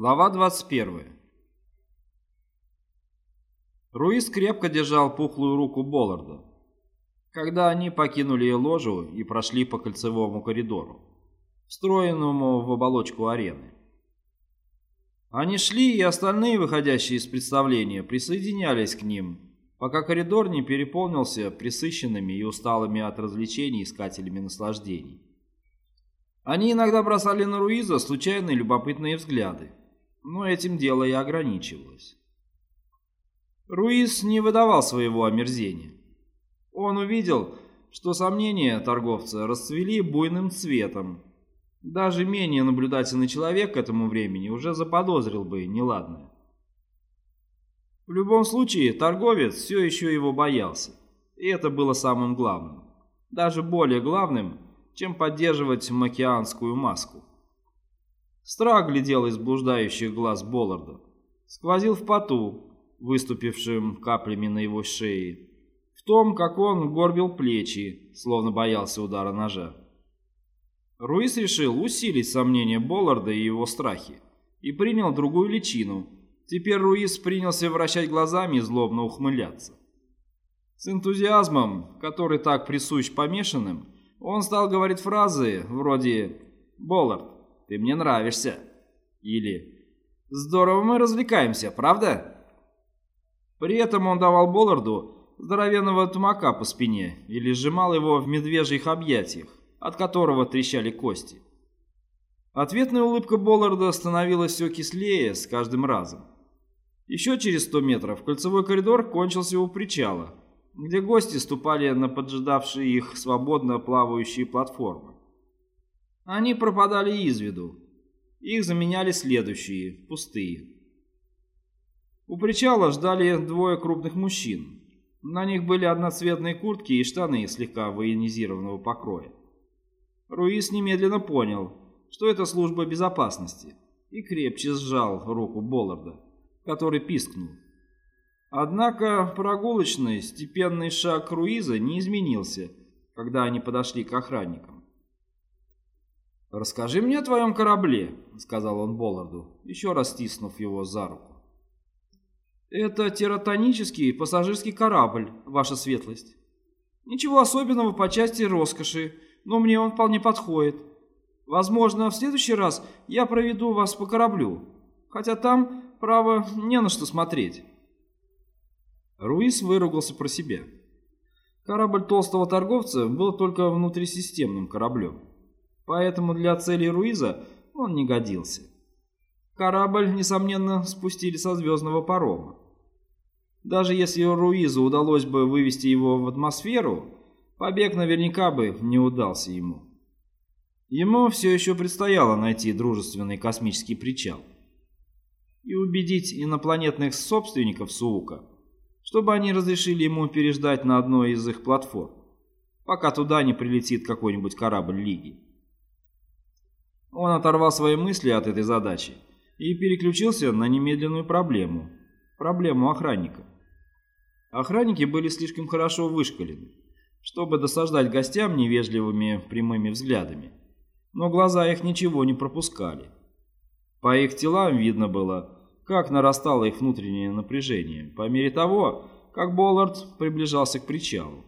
Глава 21. Руис крепко держал пухлую руку Болларда, когда они покинули ложу и прошли по кольцевому коридору, встроенному в оболочку арены. Они шли, и остальные, выходящие из представления, присоединялись к ним, пока коридор не переполнился присыщенными и усталыми от развлечений искателями наслаждений. Они иногда бросали на Руиза случайные любопытные взгляды, но этим дело и ограничивалось. Руиз не выдавал своего омерзения. Он увидел, что сомнения торговца расцвели буйным цветом. Даже менее наблюдательный человек к этому времени уже заподозрил бы неладное. В любом случае, торговец все еще его боялся, и это было самым главным. Даже более главным, чем поддерживать макианскую маску. Страх глядел из блуждающих глаз Болларда. Сквозил в поту, выступившим каплями на его шее. В том, как он горбил плечи, словно боялся удара ножа. Руис решил усилить сомнения Болларда и его страхи. И принял другую личину. Теперь Руис принялся вращать глазами и злобно ухмыляться. С энтузиазмом, который так присущ помешанным, он стал говорить фразы вроде «Боллард, ты мне нравишься». Или «Здорово мы развлекаемся, правда?» При этом он давал Болларду здоровенного тумака по спине или сжимал его в медвежьих объятиях, от которого трещали кости. Ответная улыбка Болларда становилась все кислее с каждым разом. Еще через сто метров кольцевой коридор кончился у причала, где гости ступали на поджидавшие их свободно плавающие платформы. Они пропадали из виду. Их заменяли следующие, пустые. У причала ждали двое крупных мужчин. На них были одноцветные куртки и штаны слегка военизированного покроя. Руис немедленно понял, что это служба безопасности, и крепче сжал руку Болларда, который пискнул. Однако прогулочный, степенный шаг Руиза не изменился, когда они подошли к охранникам. «Расскажи мне о твоем корабле», — сказал он Болларду, еще раз стиснув его за руку. «Это тератонический пассажирский корабль, ваша светлость. Ничего особенного по части роскоши, но мне он вполне подходит. Возможно, в следующий раз я проведу вас по кораблю, хотя там, право, не на что смотреть». Руис выругался про себя. Корабль толстого торговца был только внутрисистемным кораблем поэтому для целей Руиза он не годился. Корабль, несомненно, спустили со звездного парома. Даже если Руизу удалось бы вывести его в атмосферу, побег наверняка бы не удался ему. Ему все еще предстояло найти дружественный космический причал и убедить инопланетных собственников Суука, чтобы они разрешили ему переждать на одной из их платформ, пока туда не прилетит какой-нибудь корабль Лиги. Он оторвал свои мысли от этой задачи и переключился на немедленную проблему – проблему охранника. Охранники были слишком хорошо вышкалены, чтобы досаждать гостям невежливыми прямыми взглядами, но глаза их ничего не пропускали. По их телам видно было, как нарастало их внутреннее напряжение по мере того, как Боллард приближался к причалу.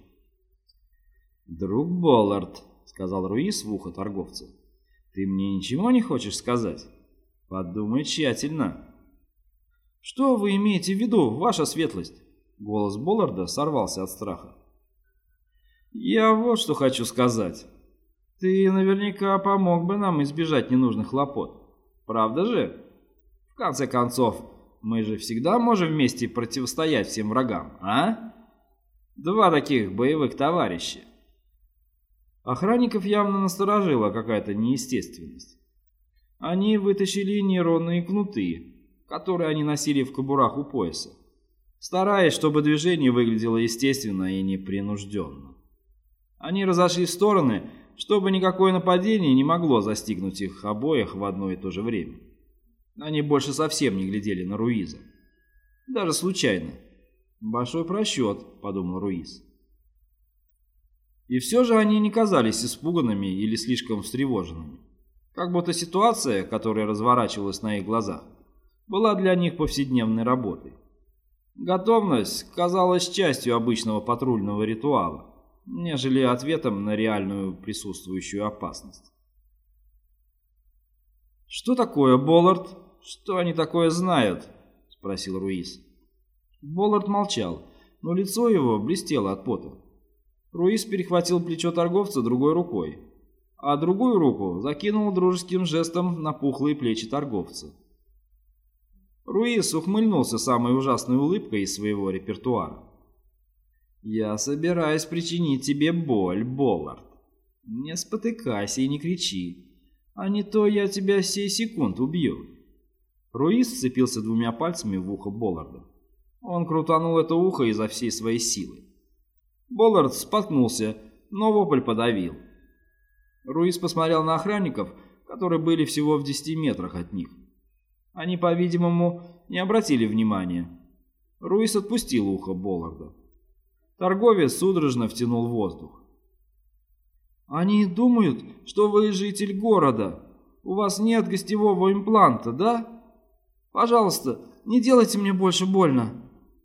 «Друг Боллард», — сказал Руис в ухо торговца, — ты мне ничего не хочешь сказать? Подумай тщательно. Что вы имеете в виду, ваша светлость? Голос Болларда сорвался от страха. Я вот что хочу сказать. Ты наверняка помог бы нам избежать ненужных хлопот. Правда же? В конце концов, мы же всегда можем вместе противостоять всем врагам, а? Два таких боевых товарища. Охранников явно насторожила какая-то неестественность. Они вытащили нейронные кнуты, которые они носили в кобурах у пояса, стараясь, чтобы движение выглядело естественно и непринужденно. Они разошлись в стороны, чтобы никакое нападение не могло застигнуть их обоих в одно и то же время. Они больше совсем не глядели на Руиза. Даже случайно. «Большой просчет», — подумал Руиз. И все же они не казались испуганными или слишком встревоженными. Как будто ситуация, которая разворачивалась на их глазах, была для них повседневной работой. Готовность казалась частью обычного патрульного ритуала, нежели ответом на реальную присутствующую опасность. «Что такое, Боллард? Что они такое знают?» — спросил Руис. Боллард молчал, но лицо его блестело от пота. Руис перехватил плечо торговца другой рукой, а другую руку закинул дружеским жестом на пухлые плечи торговца. Руис ухмыльнулся самой ужасной улыбкой из своего репертуара. «Я собираюсь причинить тебе боль, Боллард. Не спотыкайся и не кричи, а не то я тебя сей секунд убью». Руис сцепился двумя пальцами в ухо Болларда. Он крутанул это ухо изо всей своей силы. Боллард споткнулся, но вопль подавил. Руис посмотрел на охранников, которые были всего в десяти метрах от них. Они, по-видимому, не обратили внимания. Руис отпустил ухо Болларда. Торговец судорожно втянул воздух. «Они думают, что вы житель города. У вас нет гостевого импланта, да? Пожалуйста, не делайте мне больше больно.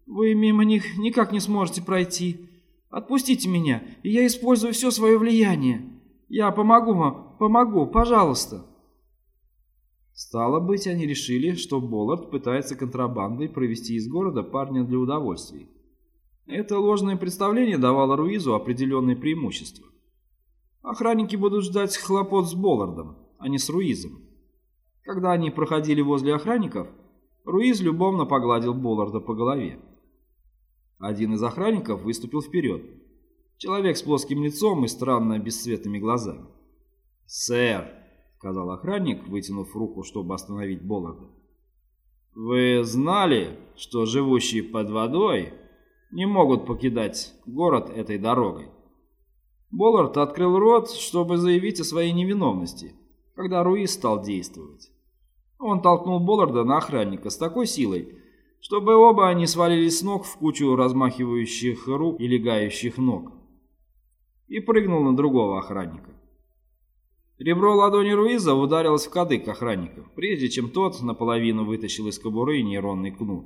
Вы мимо них никак не сможете пройти. Отпустите меня, и я использую все свое влияние. Я помогу вам, помогу, пожалуйста». Стало быть, они решили, что Боллард пытается контрабандой провести из города парня для удовольствий. Это ложное представление давало Руизу определенные преимущества. Охранники будут ждать хлопот с Боллардом, а не с Руизом. Когда они проходили возле охранников, Руиз любовно погладил Болларда по голове. Один из охранников выступил вперед. Человек с плоским лицом и странно бесцветными глазами. «Сэр», — сказал охранник, вытянув руку, чтобы остановить Болларда. «Вы знали, что живущие под водой не могут покидать город этой дорогой?» Боллард открыл рот, чтобы заявить о своей невиновности, когда Руис стал действовать. Он толкнул Болларда на охранника с такой силой, чтобы оба они свалились с ног в кучу размахивающих рук и легающих ног, и прыгнул на другого охранника. Ребро ладони Руиза ударилось в кадык охранника, прежде чем тот наполовину вытащил из кобуры нейронный кнут.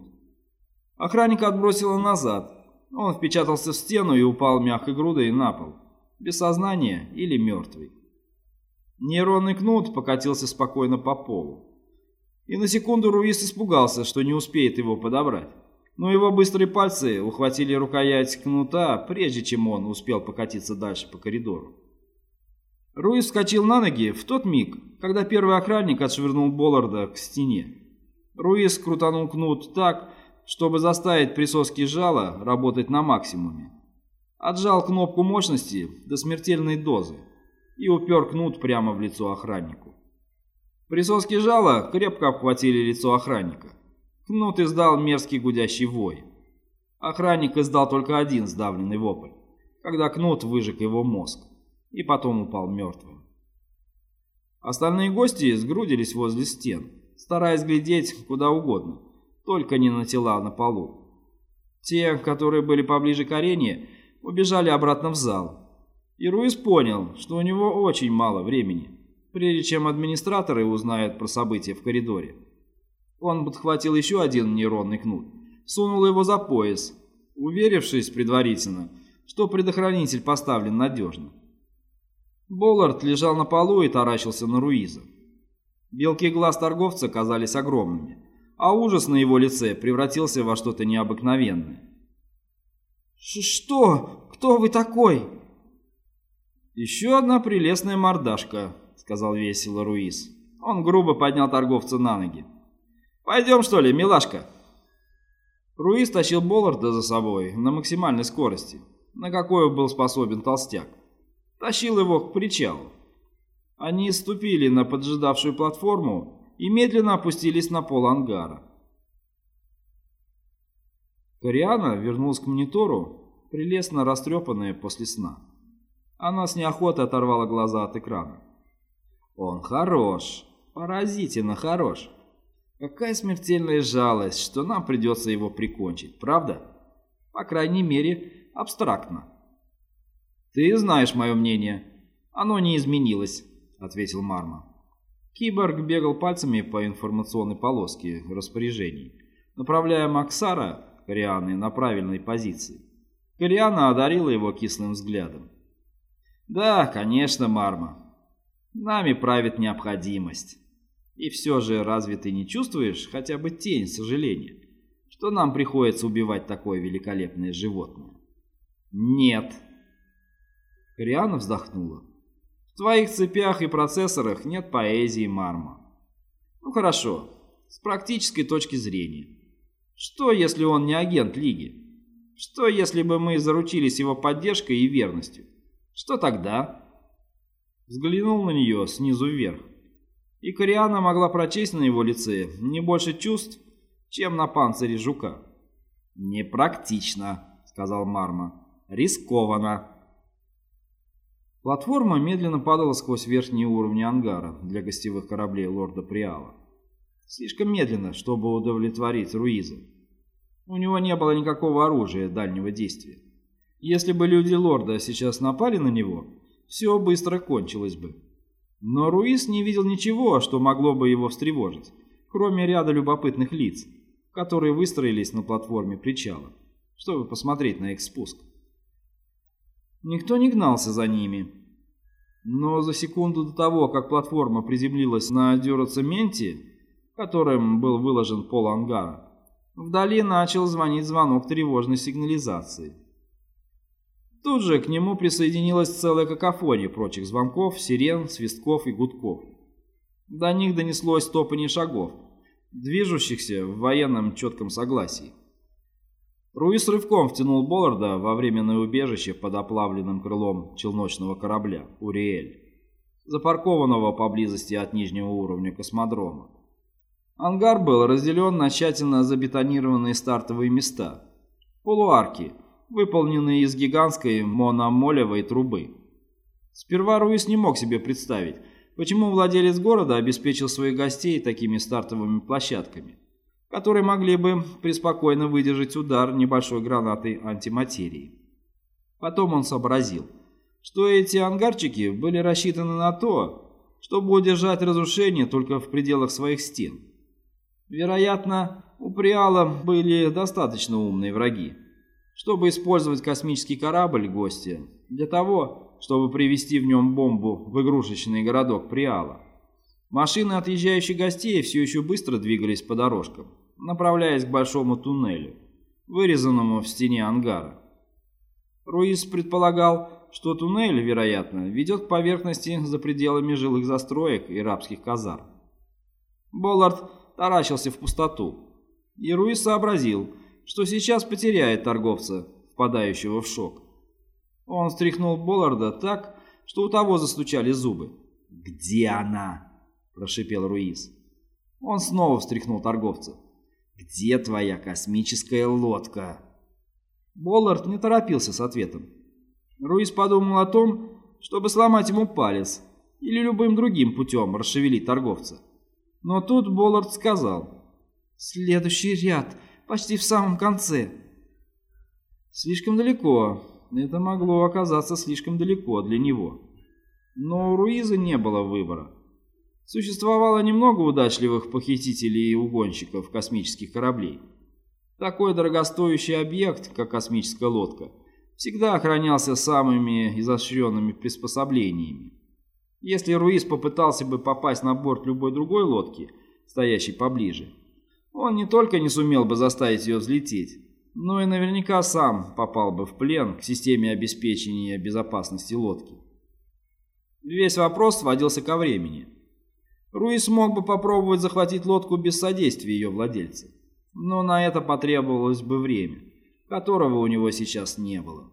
Охранника отбросило назад. Он впечатался в стену и упал мягкой грудой на пол, без сознания или мертвый. Нейронный кнут покатился спокойно по полу. И на секунду Руис испугался, что не успеет его подобрать. Но его быстрые пальцы ухватили рукоять кнута, прежде чем он успел покатиться дальше по коридору. Руис вскочил на ноги в тот миг, когда первый охранник отшвырнул Болларда к стене. Руис крутанул кнут так, чтобы заставить присоски жала работать на максимуме. Отжал кнопку мощности до смертельной дозы и упер кнут прямо в лицо охраннику. Присоски жала крепко обхватили лицо охранника. Кнут издал мерзкий гудящий вой. Охранник издал только один сдавленный вопль, когда кнут выжег его мозг и потом упал мертвым. Остальные гости сгрудились возле стен, стараясь глядеть куда угодно, только не на тела на полу. Те, которые были поближе к арене, убежали обратно в зал. И Руис понял, что у него очень мало времени, прежде чем администраторы узнают про события в коридоре. Он подхватил еще один нейронный кнут, сунул его за пояс, уверившись предварительно, что предохранитель поставлен надежно. Боллард лежал на полу и таращился на Руиза. Белки глаз торговца казались огромными, а ужас на его лице превратился во что-то необыкновенное. «Что? Кто вы такой?» «Еще одна прелестная мордашка», — сказал весело Руиз. Он грубо поднял торговца на ноги. «Пойдем, что ли, милашка?» Руиз тащил Болларда за собой на максимальной скорости, на какую был способен толстяк тащил его к причалу. Они ступили на поджидавшую платформу и медленно опустились на пол ангара. Кориана вернулась к монитору, прелестно растрепанная после сна. Она с неохотой оторвала глаза от экрана. «Он хорош, поразительно хорош. Какая смертельная жалость, что нам придется его прикончить, правда? По крайней мере, абстрактно». «Ты знаешь мое мнение. Оно не изменилось», — ответил Марма. Киборг бегал пальцами по информационной полоске распоряжений, направляя Максара, Корианы, на правильной позиции. Кориана одарила его кислым взглядом. «Да, конечно, Марма. Нами правит необходимость. И все же, разве ты не чувствуешь хотя бы тень сожаления, что нам приходится убивать такое великолепное животное?» «Нет». Кориана вздохнула. «В твоих цепях и процессорах нет поэзии, Марма. Ну хорошо, с практической точки зрения. Что, если он не агент Лиги? Что, если бы мы заручились его поддержкой и верностью? Что тогда? Взглянул на нее снизу вверх. И Кориана могла прочесть на его лице не больше чувств, чем на панцире жука. «Непрактично», — сказал Марма. «Рискованно». Платформа медленно падала сквозь верхние уровни ангара для гостевых кораблей лорда Приала. Слишком медленно, чтобы удовлетворить Руиза. У него не было никакого оружия дальнего действия. Если бы люди лорда сейчас напали на него, все быстро кончилось бы. Но Руис не видел ничего, что могло бы его встревожить, кроме ряда любопытных лиц, которые выстроились на платформе причала, чтобы посмотреть на их спуск. Никто не гнался за ними. Но за секунду до того, как платформа приземлилась на дюроцементе, которым был выложен пол ангара, вдали начал звонить звонок тревожной сигнализации. Тут же к нему присоединилась целая какофония прочих звонков, сирен, свистков и гудков. До них донеслось топание шагов, движущихся в военном четком согласии. Руис рывком втянул Болларда во временное убежище под оплавленным крылом челночного корабля «Уриэль», запаркованного поблизости от нижнего уровня космодрома. Ангар был разделен на тщательно забетонированные стартовые места, полуарки – выполненные из гигантской мономолевой трубы. Сперва Руис не мог себе представить, почему владелец города обеспечил своих гостей такими стартовыми площадками, которые могли бы преспокойно выдержать удар небольшой гранатой антиматерии. Потом он сообразил, что эти ангарчики были рассчитаны на то, чтобы удержать разрушение только в пределах своих стен. Вероятно, у Приала были достаточно умные враги, чтобы использовать космический корабль гостя для того, чтобы привезти в нем бомбу в игрушечный городок Приала. Машины отъезжающих гостей все еще быстро двигались по дорожкам, направляясь к большому туннелю, вырезанному в стене ангара. Руис предполагал, что туннель, вероятно, ведет к поверхности за пределами жилых застроек и рабских казарм. Боллард таращился в пустоту, и Руис сообразил, что сейчас потеряет торговца, впадающего в шок. Он встряхнул Болларда так, что у того застучали зубы. «Где она?» – прошипел Руиз. Он снова встряхнул торговца. «Где твоя космическая лодка?» Боллард не торопился с ответом. Руиз подумал о том, чтобы сломать ему палец или любым другим путем расшевелить торговца. Но тут Боллард сказал. «Следующий ряд почти в самом конце. Слишком далеко. Это могло оказаться слишком далеко для него. Но у Руиза не было выбора. Существовало немного удачливых похитителей и угонщиков космических кораблей. Такой дорогостоящий объект, как космическая лодка, всегда охранялся самыми изощренными приспособлениями. Если Руиз попытался бы попасть на борт любой другой лодки, стоящей поближе, он не только не сумел бы заставить ее взлететь, но и наверняка сам попал бы в плен к системе обеспечения безопасности лодки. Весь вопрос сводился ко времени. Руис мог бы попробовать захватить лодку без содействия ее владельца, но на это потребовалось бы время, которого у него сейчас не было.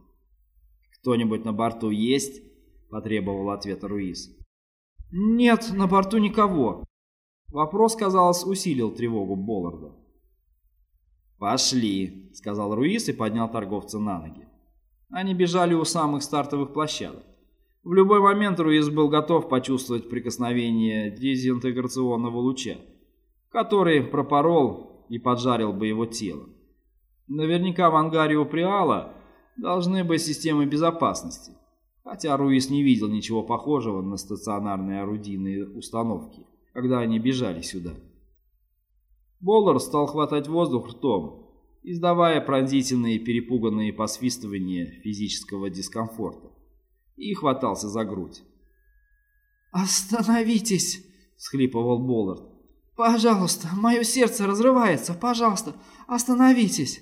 «Кто-нибудь на борту есть?» – потребовал ответа Руис. «Нет, на борту никого», Вопрос, казалось, усилил тревогу Болларда. «Пошли», — сказал Руис и поднял торговца на ноги. Они бежали у самых стартовых площадок. В любой момент Руис был готов почувствовать прикосновение дезинтеграционного луча, который пропорол и поджарил бы его тело. Наверняка в ангаре у Приала должны быть системы безопасности, хотя Руис не видел ничего похожего на стационарные орудийные установки когда они бежали сюда. Боллар стал хватать воздух ртом, издавая пронзительные перепуганные посвистывания физического дискомфорта, и хватался за грудь. «Остановитесь!» — схлипывал Боллард. «Пожалуйста, мое сердце разрывается, пожалуйста, остановитесь!»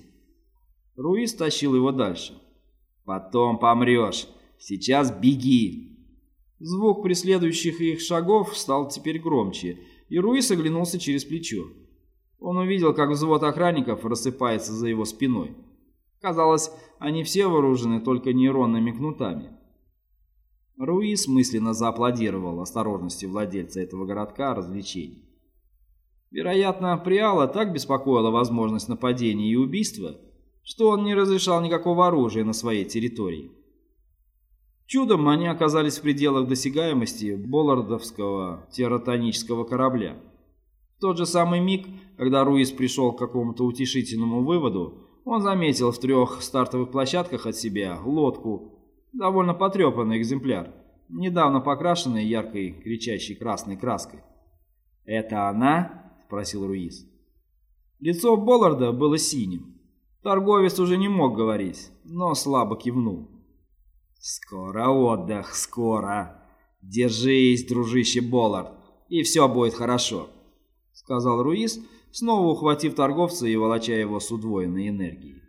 Руис тащил его дальше. «Потом помрешь, сейчас беги!» Звук преследующих их шагов стал теперь громче, и Руис оглянулся через плечо. Он увидел, как взвод охранников рассыпается за его спиной. Казалось, они все вооружены только нейронными кнутами. Руис мысленно зааплодировал осторожности владельца этого городка развлечений. Вероятно, Приала так беспокоила возможность нападения и убийства, что он не разрешал никакого оружия на своей территории. Чудом они оказались в пределах досягаемости Боллардовского терротонического корабля. В тот же самый миг, когда Руис пришел к какому-то утешительному выводу, он заметил в трех стартовых площадках от себя лодку, довольно потрепанный экземпляр, недавно покрашенный яркой кричащей красной краской. «Это она?» – спросил Руис. Лицо Болларда было синим. Торговец уже не мог говорить, но слабо кивнул. «Скоро отдых, скоро. Держись, дружище Боллард, и все будет хорошо», — сказал Руис, снова ухватив торговца и волоча его с удвоенной энергией.